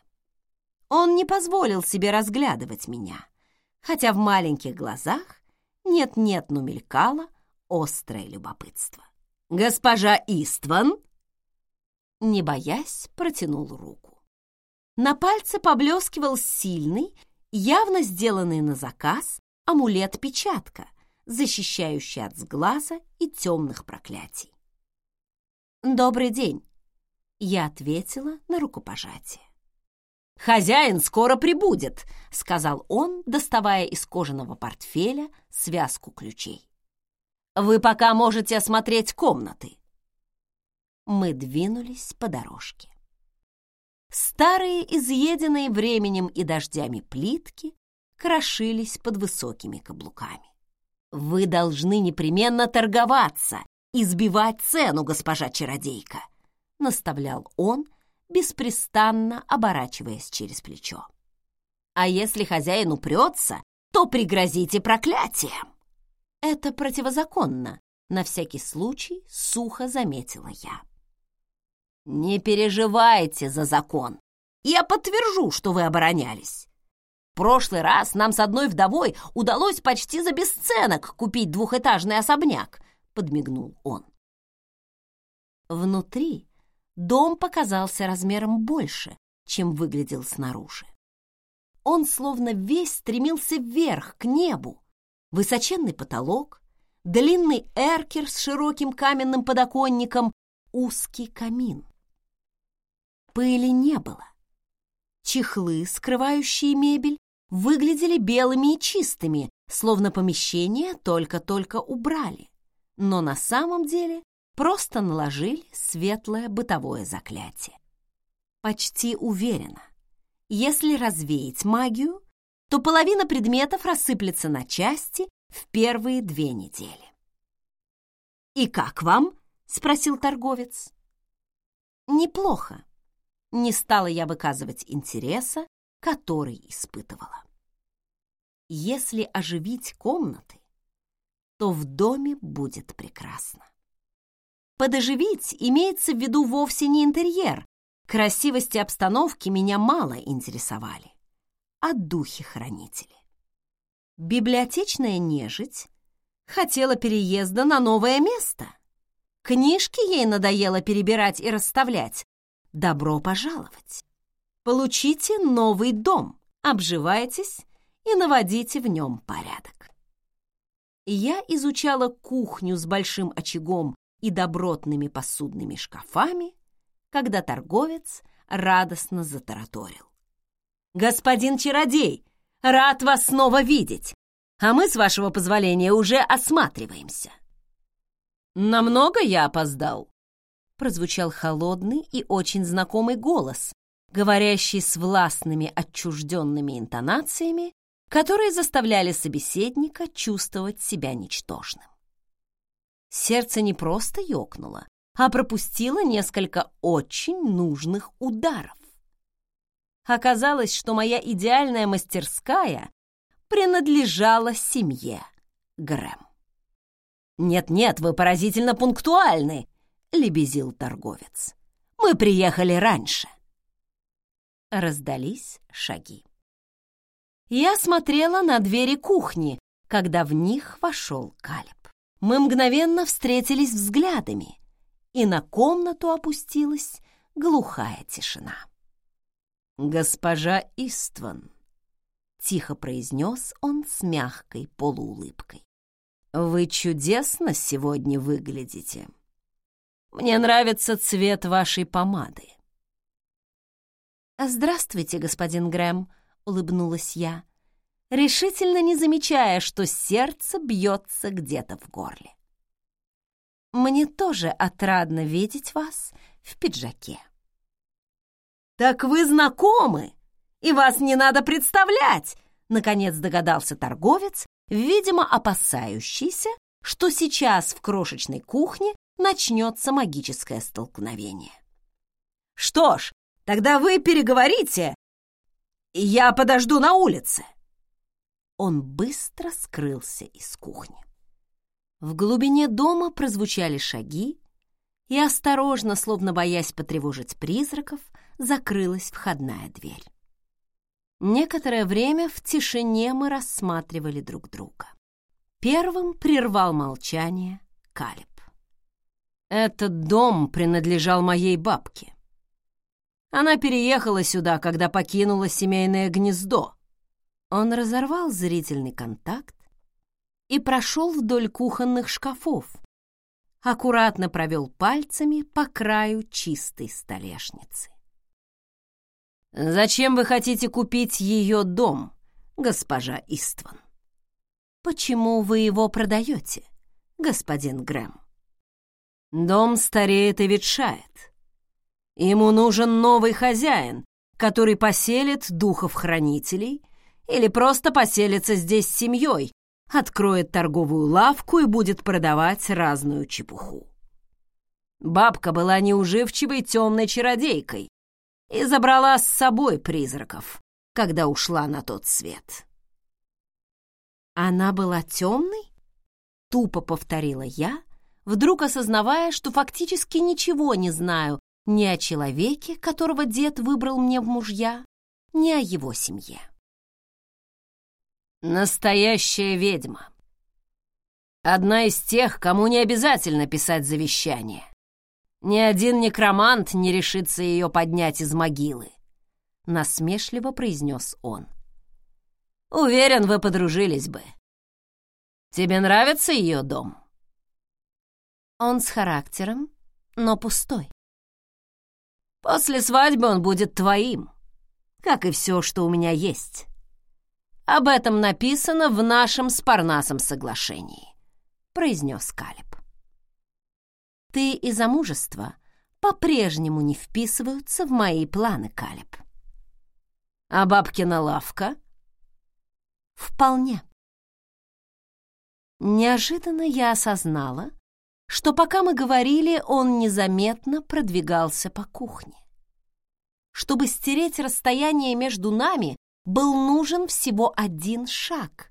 Он не позволил себе разглядывать меня, хотя в маленьких глазах нет-нет, но мелькало острое любопытство. «Госпожа Истван!» Не боясь, протянул руку. На пальце поблескивал сильный, явно сделанный на заказ, амулет-печатка, защищающий от сглаза и темных проклятий. «Добрый день!» Я ответила на рукопожатие. «Хозяин скоро прибудет», — сказал он, доставая из кожаного портфеля связку ключей. «Вы пока можете осмотреть комнаты». Мы двинулись по дорожке. Старые, изъеденные временем и дождями плитки крошились под высокими каблуками. «Вы должны непременно торговаться избивать цену, госпожа чародейка», — наставлял он, беспрестанно оборачиваясь через плечо. «А если хозяин упрется, то пригрозите проклятием». «Это противозаконно», — на всякий случай сухо заметила я. «Не переживайте за закон. Я подтвержу, что вы оборонялись. В прошлый раз нам с одной вдовой удалось почти за бесценок купить двухэтажный особняк, подмигнул он. Внутри дом показался размером больше, чем выглядел снаружи. Он словно весь стремился вверх, к небу. Высоченный потолок, длинный эркер с широким каменным подоконником, узкий камин. Пыли не было. Чехлы, скрывающие мебель, выглядели белыми и чистыми, словно помещение только-только убрали но на самом деле просто наложили светлое бытовое заклятие. Почти уверена, если развеять магию, то половина предметов рассыплется на части в первые две недели. «И как вам?» — спросил торговец. «Неплохо. Не стала я выказывать интереса, который испытывала. Если оживить комнаты, то в доме будет прекрасно. Подоживить имеется в виду вовсе не интерьер. Красивости обстановки меня мало интересовали, а духи-хранители. Библиотечная нежить хотела переезда на новое место. Книжки ей надоело перебирать и расставлять. Добро пожаловать. Получите новый дом, обживайтесь и наводите в нем порядок я изучала кухню с большим очагом и добротными посудными шкафами, когда торговец радостно затараторил. «Господин чародей, рад вас снова видеть, а мы, с вашего позволения, уже осматриваемся». «Намного я опоздал?» Прозвучал холодный и очень знакомый голос, говорящий с властными отчужденными интонациями которые заставляли собеседника чувствовать себя ничтожным. Сердце не просто ёкнуло, а пропустила несколько очень нужных ударов. Оказалось, что моя идеальная мастерская принадлежала семье Грэм. «Нет-нет, вы поразительно пунктуальны», — лебезил торговец. «Мы приехали раньше». Раздались шаги. Я смотрела на двери кухни, когда в них вошел Калеб. Мы мгновенно встретились взглядами, и на комнату опустилась глухая тишина. «Госпожа Истван», — тихо произнес он с мягкой полуулыбкой, — «вы чудесно сегодня выглядите. Мне нравится цвет вашей помады». «Здравствуйте, господин Грэм», — улыбнулась я, решительно не замечая, что сердце бьется где-то в горле. «Мне тоже отрадно видеть вас в пиджаке». «Так вы знакомы, и вас не надо представлять!» Наконец догадался торговец, видимо, опасающийся, что сейчас в крошечной кухне начнется магическое столкновение. «Что ж, тогда вы переговорите, и я подожду на улице!» Он быстро скрылся из кухни. В глубине дома прозвучали шаги, и осторожно, словно боясь потревожить призраков, закрылась входная дверь. Некоторое время в тишине мы рассматривали друг друга. Первым прервал молчание Калиб. «Этот дом принадлежал моей бабке. Она переехала сюда, когда покинула семейное гнездо». Он разорвал зрительный контакт и прошел вдоль кухонных шкафов, аккуратно провел пальцами по краю чистой столешницы. «Зачем вы хотите купить ее дом, госпожа Истван?» «Почему вы его продаете, господин Грэм?» «Дом стареет и ветшает. Ему нужен новый хозяин, который поселит духов-хранителей или просто поселится здесь с семьей, откроет торговую лавку и будет продавать разную чепуху. Бабка была неуживчивой темной чародейкой, и забрала с собой призраков, когда ушла на тот свет. «Она была темной?» — тупо повторила я, вдруг осознавая, что фактически ничего не знаю ни о человеке, которого дед выбрал мне в мужья, ни о его семье. Настоящая ведьма. Одна из тех, кому не обязательно писать завещание. Ни один некромант не решится ее поднять из могилы, насмешливо произнес он. Уверен, вы подружились бы. Тебе нравится ее дом? Он с характером, но пустой. После свадьбы он будет твоим, как и все, что у меня есть. Об этом написано в нашем с Парнасом соглашении, произнес Калиб ты и замужество по-прежнему не вписываются в мои планы, Калеб. А бабкина лавка? Вполне. Неожиданно я осознала, что пока мы говорили, он незаметно продвигался по кухне. Чтобы стереть расстояние между нами, был нужен всего один шаг,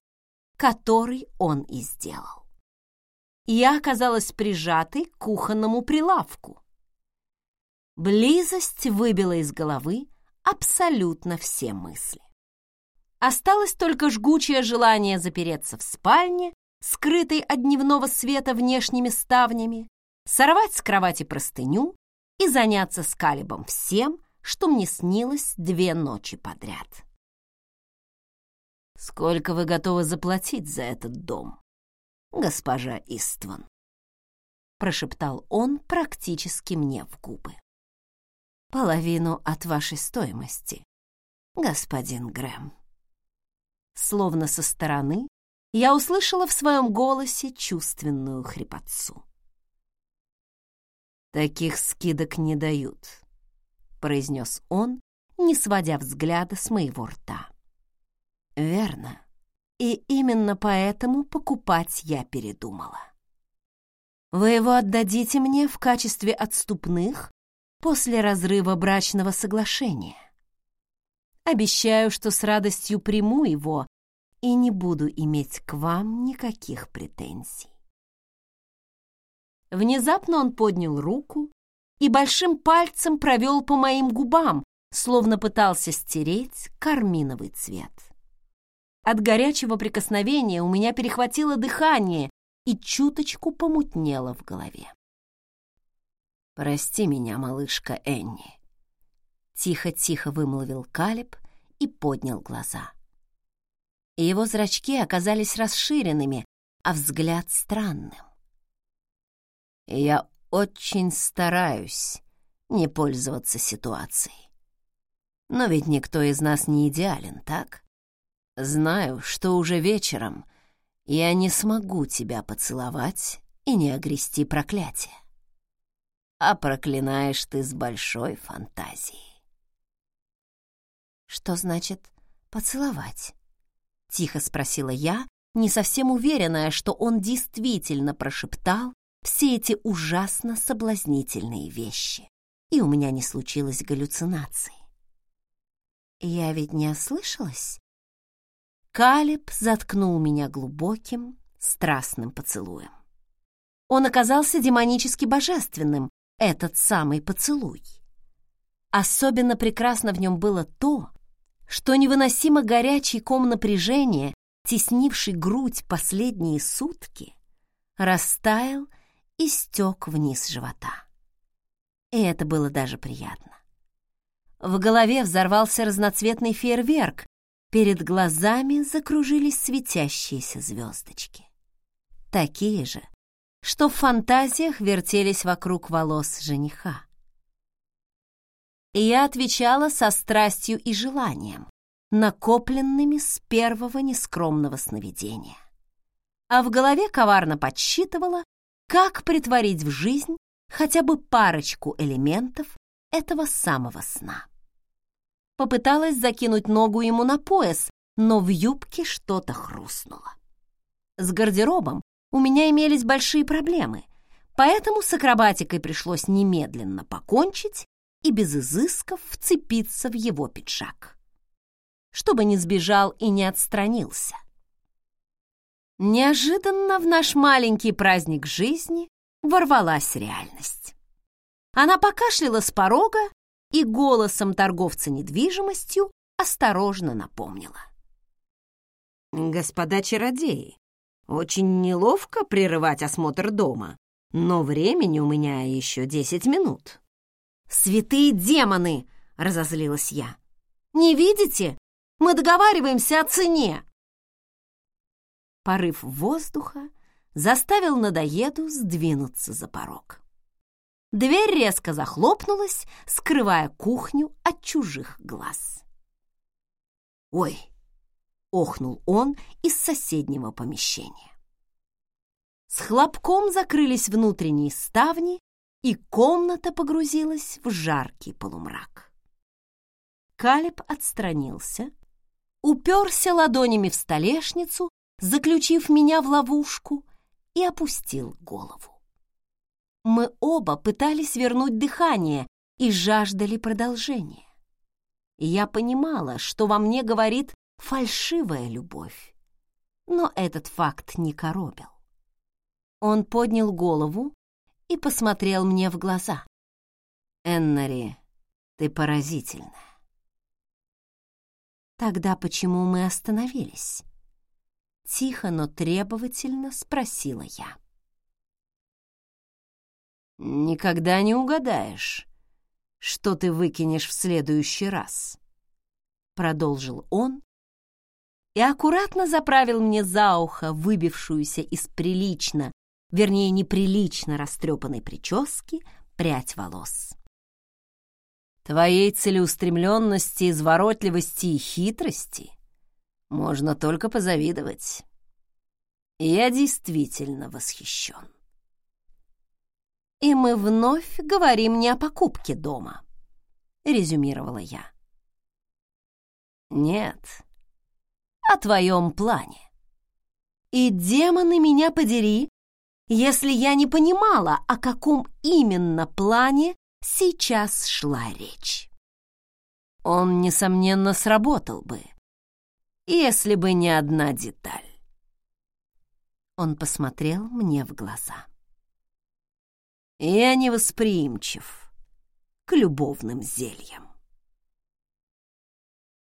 который он и сделал я оказалась прижатой к кухонному прилавку. Близость выбила из головы абсолютно все мысли. Осталось только жгучее желание запереться в спальне, скрытой от дневного света внешними ставнями, сорвать с кровати простыню и заняться с Калибом всем, что мне снилось две ночи подряд. «Сколько вы готовы заплатить за этот дом?» госпожа Истван», — прошептал он практически мне в губы. «Половину от вашей стоимости, господин Грэм». Словно со стороны я услышала в своем голосе чувственную хрипотцу. «Таких скидок не дают», — произнес он, не сводя взгляда с моего рта. «Верно. И именно поэтому покупать я передумала. Вы его отдадите мне в качестве отступных после разрыва брачного соглашения. Обещаю, что с радостью приму его и не буду иметь к вам никаких претензий. Внезапно он поднял руку и большим пальцем провел по моим губам, словно пытался стереть карминовый цвет. От горячего прикосновения у меня перехватило дыхание и чуточку помутнело в голове. «Прости меня, малышка Энни», — тихо-тихо вымолвил Калиб и поднял глаза. Его зрачки оказались расширенными, а взгляд странным. «Я очень стараюсь не пользоваться ситуацией. Но ведь никто из нас не идеален, так? Знаю, что уже вечером я не смогу тебя поцеловать и не огрести проклятие а проклинаешь ты с большой фантазией. «Что значит поцеловать?» — тихо спросила я, не совсем уверенная, что он действительно прошептал все эти ужасно соблазнительные вещи, и у меня не случилось галлюцинаций. Я ведь не ослышалась? Калеб заткнул меня глубоким, страстным поцелуем. Он оказался демонически божественным, этот самый поцелуй. Особенно прекрасно в нем было то, что невыносимо горячий ком напряжения, теснивший грудь последние сутки, растаял и стек вниз живота. И это было даже приятно. В голове взорвался разноцветный фейерверк, перед глазами закружились светящиеся звездочки. Такие же, что в фантазиях вертелись вокруг волос жениха. И я отвечала со страстью и желанием, накопленными с первого нескромного сновидения. А в голове коварно подсчитывала, как притворить в жизнь хотя бы парочку элементов этого самого сна. Попыталась закинуть ногу ему на пояс, но в юбке что-то хрустнуло. С гардеробом у меня имелись большие проблемы, поэтому с акробатикой пришлось немедленно покончить и без изысков вцепиться в его пиджак, чтобы не сбежал и не отстранился. Неожиданно в наш маленький праздник жизни ворвалась реальность. Она покашляла с порога и голосом торговца недвижимостью осторожно напомнила. «Господа чародеи, очень неловко прерывать осмотр дома, но времени у меня еще десять минут». «Святые демоны!» — разозлилась я. «Не видите? Мы договариваемся о цене!» Порыв воздуха заставил надоеду сдвинуться за порог. Дверь резко захлопнулась, скрывая кухню от чужих глаз. «Ой!» охнул он из соседнего помещения. С хлопком закрылись внутренние ставни, и комната погрузилась в жаркий полумрак. Калиб отстранился, уперся ладонями в столешницу, заключив меня в ловушку, и опустил голову. Мы оба пытались вернуть дыхание и жаждали продолжения. я понимала, что во мне говорит фальшивая любовь. Но этот факт не коробил. Он поднял голову и посмотрел мне в глаза. «Эннери, ты поразительная». «Тогда почему мы остановились?» Тихо, но требовательно спросила я. «Никогда не угадаешь, что ты выкинешь в следующий раз», — продолжил он, и аккуратно заправил мне за ухо выбившуюся из прилично, вернее, неприлично растрепанной прически прядь волос. Твоей целеустремленности, изворотливости и хитрости можно только позавидовать. Я действительно восхищен. И мы вновь говорим не о покупке дома, резюмировала я. Нет, о твоем плане. И демоны меня подери, если я не понимала, о каком именно плане сейчас шла речь. Он, несомненно, сработал бы, если бы не одна деталь. Он посмотрел мне в глаза. Я невосприимчив к любовным зельям.